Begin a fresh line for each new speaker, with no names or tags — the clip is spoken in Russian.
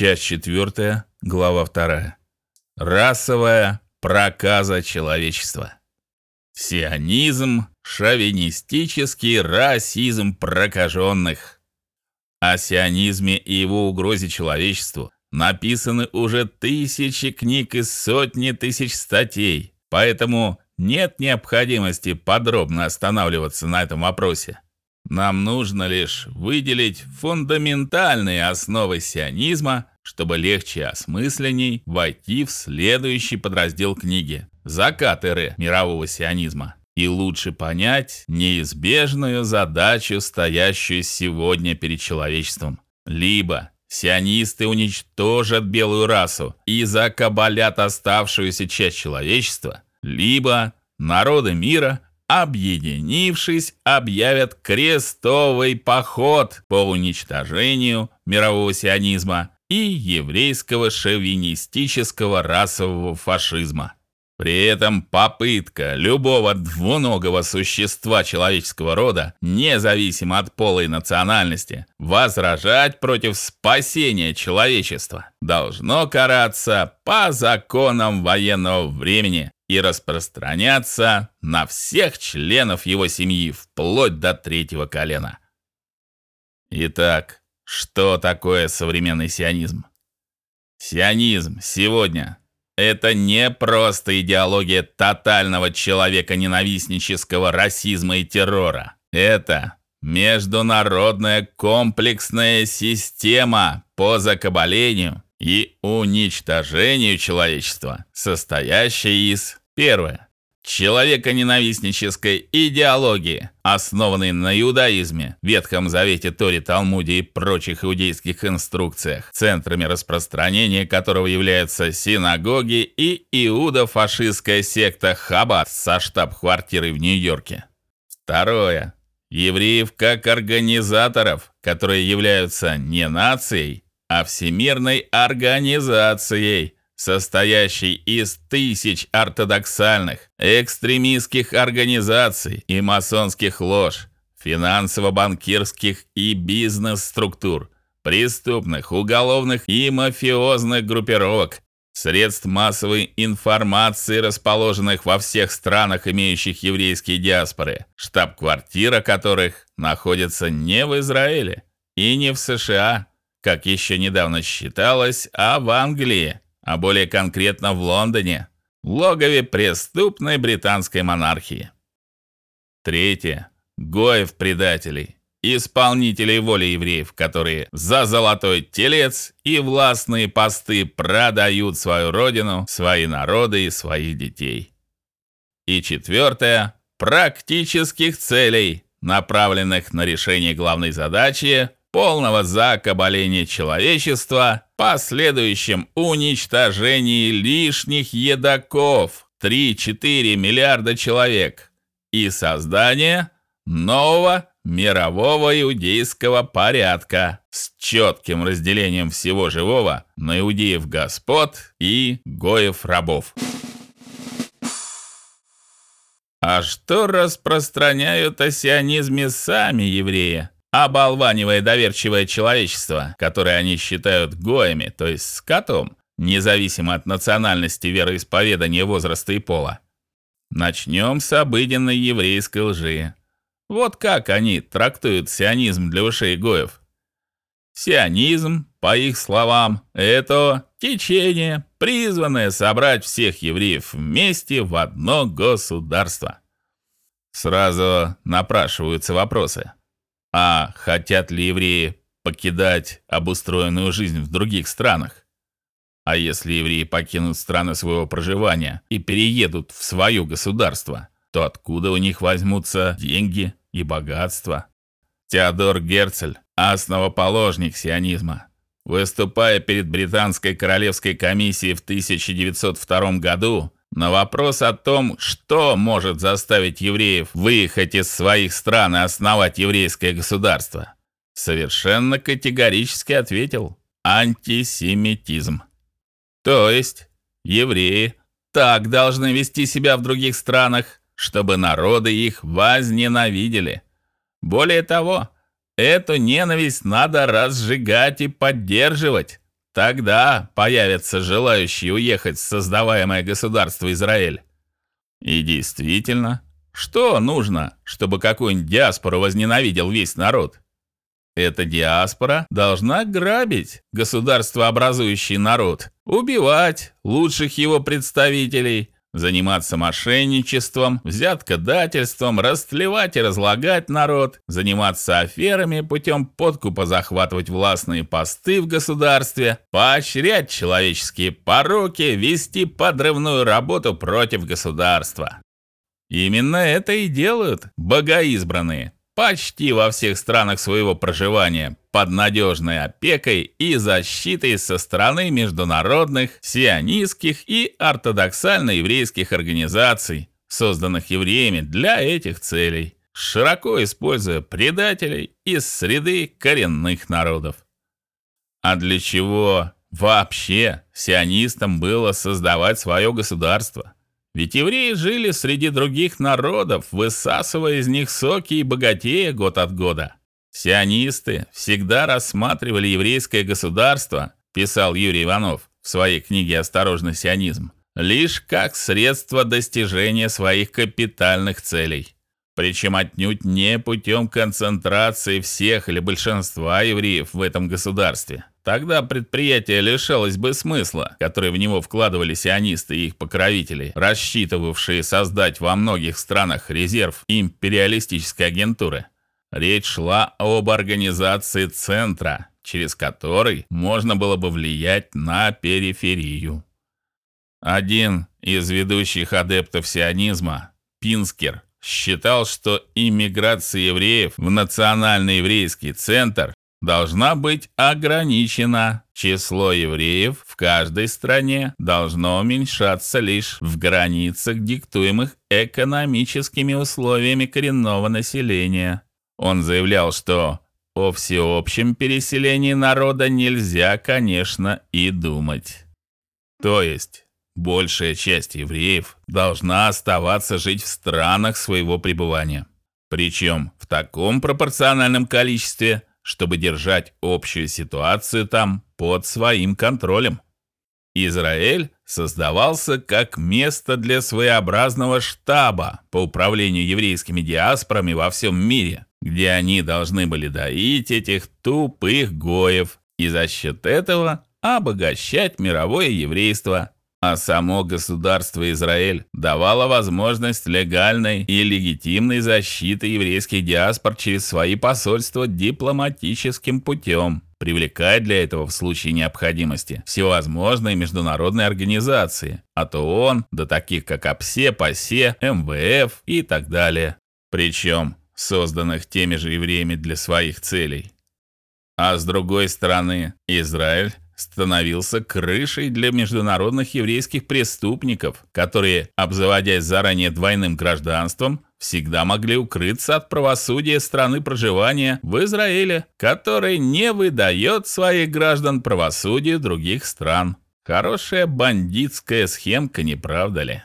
Часть 4, глава 2. Расовая проказа человечества. Сионизм, шовинистический расизм прокаженных. О сионизме и его угрозе человечеству написаны уже тысячи книг и сотни тысяч статей, поэтому нет необходимости подробно останавливаться на этом вопросе. Нам нужно лишь выделить фундаментальные основы сионизма, чтобы легче и осмысленней войти в следующий подраздел книги Закат эры мирового сионизма и лучше понять неизбежную задачу, стоящую сегодня перед человечеством. Либо сионисты уничтожат белую расу и закабалят оставшуюся часть человечества, либо народы мира объединившись, объявят крестовый поход по уничтожению мирового сионизма и еврейского шовинистического расового фашизма. При этом попытка любого двуногого существа человеческого рода, независимо от пола и национальности, возражать против спасения человечества, должно караться по законам военного времени и распространяться на всех членов его семьи вплоть до третьего колена. Итак, что такое современный сионизм? Сионизм сегодня это не просто идеология тотального человека-ненавистнического расизма и террора. Это международная комплексная система по закабалению и уничтожению человечества, состоящая из первое человеконенавистнической идеологии, основанной на иудаизме, Ветхом Завете, Торе, Талмуде и прочих иудейских инструкциях, центрами распространения которого являются синагоги и иудо-фашистская секта Хаббат со штаб-квартирой в Нью-Йорке. Второе евреев как организаторов, которые являются не нацией, а всемирной организацией состоящий из тысяч ортодоксальных, экстремистских организаций и масонских лож, финансово-банкирских и бизнес-структур, преступных, уголовных и мафиозных группировок, средств массовой информации, расположенных во всех странах, имеющих еврейские диаспоры, штаб-квартира которых находится не в Израиле и не в США, как еще недавно считалось, а в Англии а более конкретно в Лондоне, логове преступной британской монархии. Третье. Гоев предателей, исполнителей воли евреев, которые за золотой телец и властные посты продают свою родину, свои народы и своих детей. И четвертое. Практических целей, направленных на решение главной задачи полного закабаления человечества, последующем уничтожении лишних едоков 3-4 миллиарда человек и создание нового мирового иудейского порядка с четким разделением всего живого на иудеев-господ и гоев-рабов. А что распространяют о сионизме сами евреи? Оболванивая доверчивое человечество, которое они считают гоями, то есть скотом, независимо от национальности, вероисповедания, возраста и пола. Начнем с обыденной еврейской лжи. Вот как они трактуют сионизм для ушей гоев. Сионизм, по их словам, это течение, призванное собрать всех евреев вместе в одно государство. Сразу напрашиваются вопросы. А хотят ли евреи покидать обустроенную жизнь в других странах? А если евреи покинут страны своего проживания и переедут в свое государство, то откуда у них возьмутся деньги и богатство? Теодор Герцель, основоположник сионизма, выступая перед британской королевской комиссией в 1902 году, на вопрос о том, что может заставить евреев выехать из своих стран и основать еврейское государство, совершенно категорически ответил: антисемитизм. То есть евреи так должны вести себя в других странах, чтобы народы их возненавидели. Более того, эту ненависть надо разжигать и поддерживать, Тогда появятся желающие уехать в создаваемое государство Израиль. И действительно, что нужно, чтобы какую-нибудь диаспору возненавидел весь народ? Эта диаспора должна грабить государство образующий народ, убивать лучших его представителей, заниматься мошенничеством, взяткодательством, растлевать и разлагать народ, заниматься аферами путем подкупа захватывать властные посты в государстве, поощрять человеческие пороки, вести подрывную работу против государства. Именно это и делают богоизбранные почти во всех странах своего проживания под надежной опекой и защитой со стороны международных сионистских и ортодоксально-еврейских организаций, созданных евреями для этих целей, широко используя предателей из среды коренных народов. А для чего вообще сионистам было создавать свое государство? Ведь евреи жили среди других народов, высасывая из них соки и богатея год от года. Сионисты всегда рассматривали еврейское государство, писал Юрий Иванов в своей книге Осторожный сионизм, лишь как средство достижения своих капитальных целей. Причем отнюдь не путем концентрации всех или большинства евреев в этом государстве. Тогда предприятие лишалось бы смысла, который в него вкладывали сионисты и их покровители, рассчитывавшие создать во многих странах резерв империалистической агентуры. Речь шла об организации центра, через который можно было бы влиять на периферию. Один из ведущих адептов сионизма, Пинскер, считал, что иммиграция евреев в национальный еврейский центр должна быть ограничена. Число евреев в каждой стране должно уменьшаться лишь в границах, диктуемых экономическими условиями коренного населения. Он заявлял, что о всеобщем переселении народа нельзя, конечно, и думать. То есть большая часть евреев должна оставаться жить в странах своего пребывания, причем в таком пропорциональном количестве, чтобы держать общую ситуацию там под своим контролем. Израиль создавался как место для своеобразного штаба по управлению еврейскими диаспорами во всем мире, где они должны были доить этих тупых гоев и за счет этого обогащать мировое еврейство а само государство Израиль давало возможность легальной и легитимной защиты еврейских диаспор через свои посольства дипломатическим путем, привлекая для этого в случае необходимости всевозможные международные организации, от ООН до таких как ОПСЕ, ПАСЕ, МВФ и так далее, причем созданных теми же евреями для своих целей. А с другой стороны, Израиль становился крышей для международных еврейских преступников, которые, обзаводясь заранее двойным гражданством, всегда могли укрыться от правосудия страны проживания в Израиле, который не выдает своих граждан правосудию других стран. Хорошая бандитская схемка, не правда ли?